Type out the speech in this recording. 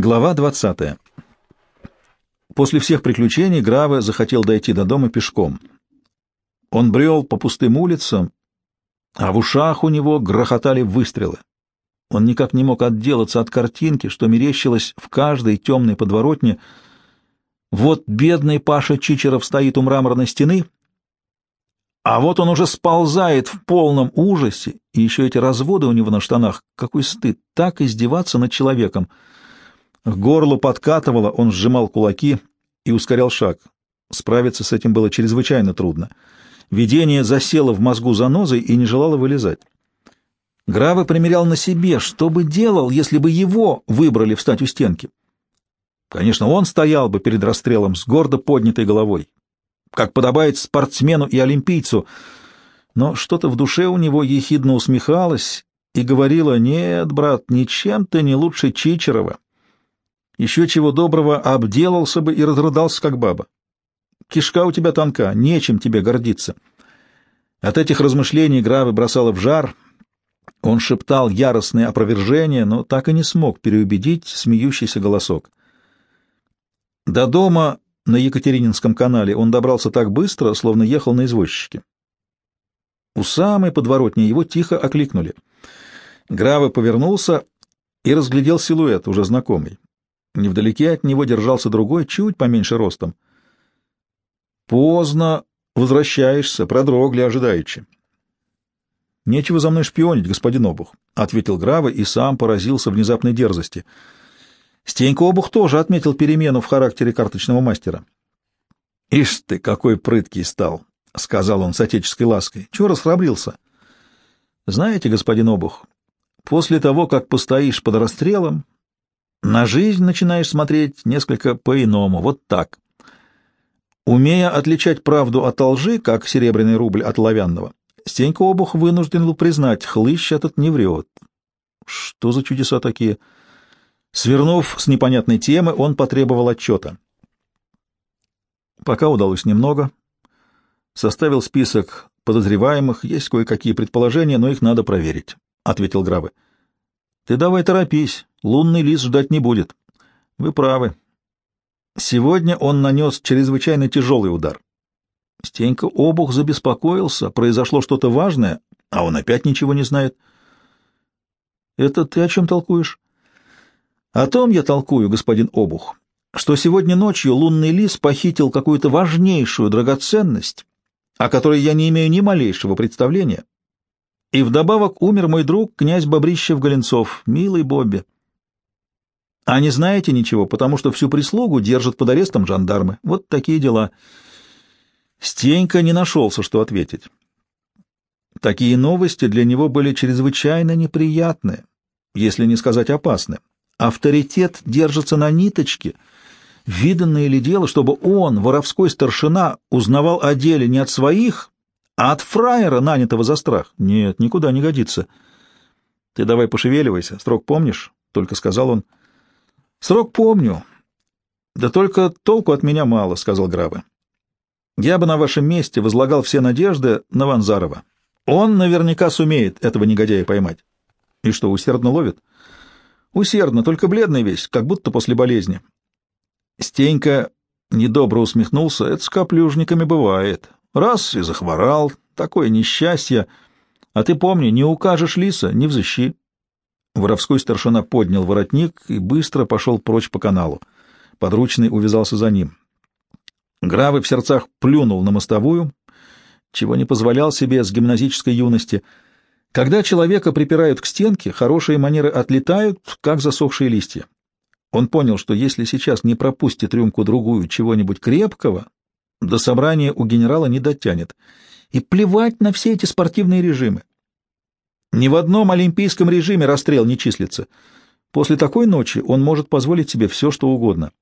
Глава 20. После всех приключений Граве захотел дойти до дома пешком. Он брел по пустым улицам, а в ушах у него грохотали выстрелы. Он никак не мог отделаться от картинки, что мерещилось в каждой темной подворотне. Вот бедный Паша Чичеров стоит у мраморной стены, а вот он уже сползает в полном ужасе, и еще эти разводы у него на штанах. Какой стыд так издеваться над человеком! — к горлу подкатывало, он сжимал кулаки и ускорял шаг. Справиться с этим было чрезвычайно трудно. Видение засело в мозгу занозой и не желало вылезать. Гравы примерял на себе, что бы делал, если бы его выбрали встать у стенки. Конечно, он стоял бы перед расстрелом с гордо поднятой головой, как подобает спортсмену и олимпийцу, но что-то в душе у него ехидно усмехалось и говорило, «Нет, брат, ничем ты не лучше Чичерова, еще чего доброго обделался бы и разрыдался, как баба. Кишка у тебя тонка, нечем тебе гордиться. От этих размышлений Гравы бросало в жар. Он шептал яростные опровержения, но так и не смог переубедить смеющийся голосок. До дома на Екатерининском канале он добрался так быстро, словно ехал на извозчике. У самой подворотни его тихо окликнули. Гравы повернулся и разглядел силуэт, уже знакомый. Невдалеке от него держался другой, чуть поменьше ростом. «Поздно возвращаешься, продрогли ожидаючи». «Нечего за мной шпионить, господин Обух», — ответил Грава и сам поразился внезапной дерзости. Стенька Обух тоже отметил перемену в характере карточного мастера. «Ишь ты, какой прыткий стал!» — сказал он с отеческой лаской. «Чего расхрабрился?» «Знаете, господин Обух, после того, как постоишь под расстрелом, на жизнь начинаешь смотреть несколько по-иному, вот так. Умея отличать правду от лжи, как серебряный рубль от лавянного, Стенька Обух вынужден был признать, хлыщ этот не врет. Что за чудеса такие? Свернув с непонятной темы, он потребовал отчета. Пока удалось немного. Составил список подозреваемых, есть кое-какие предположения, но их надо проверить, — ответил Гравы. — Ты давай торопись, Лунный лис ждать не будет. Вы правы. Сегодня он нанес чрезвычайно тяжелый удар. Стенька Обух забеспокоился, произошло что-то важное, а он опять ничего не знает. Это ты о чем толкуешь? О том я толкую, господин Обух, что сегодня ночью лунный лис похитил какую-то важнейшую драгоценность, о которой я не имею ни малейшего представления. И вдобавок умер мой друг, князь Бобрищев-Голенцов, милый Бобби. А не знаете ничего, потому что всю прислугу держат под арестом жандармы. Вот такие дела. Стенька не нашелся, что ответить. Такие новости для него были чрезвычайно неприятны, если не сказать опасны. Авторитет держится на ниточке. Виданное ли дело, чтобы он, воровской старшина, узнавал о деле не от своих, а от фраера, нанятого за страх? Нет, никуда не годится. Ты давай пошевеливайся, строк помнишь? — только сказал он. — Срок помню. Да только толку от меня мало, — сказал Грабы. Я бы на вашем месте возлагал все надежды на Ванзарова. Он наверняка сумеет этого негодяя поймать. И что, усердно ловит? Усердно, только бледный весь, как будто после болезни. Стенька недобро усмехнулся. Это с каплюжниками бывает. Раз и захворал, такое несчастье. А ты помни, не укажешь лиса, не взыщи. Воровской старшина поднял воротник и быстро пошел прочь по каналу. Подручный увязался за ним. Гравы в сердцах плюнул на мостовую, чего не позволял себе с гимназической юности. Когда человека припирают к стенке, хорошие манеры отлетают, как засохшие листья. Он понял, что если сейчас не пропустит рюмку-другую чего-нибудь крепкого, до собрания у генерала не дотянет. И плевать на все эти спортивные режимы. Ни в одном олимпийском режиме расстрел не числится. После такой ночи он может позволить себе все, что угодно.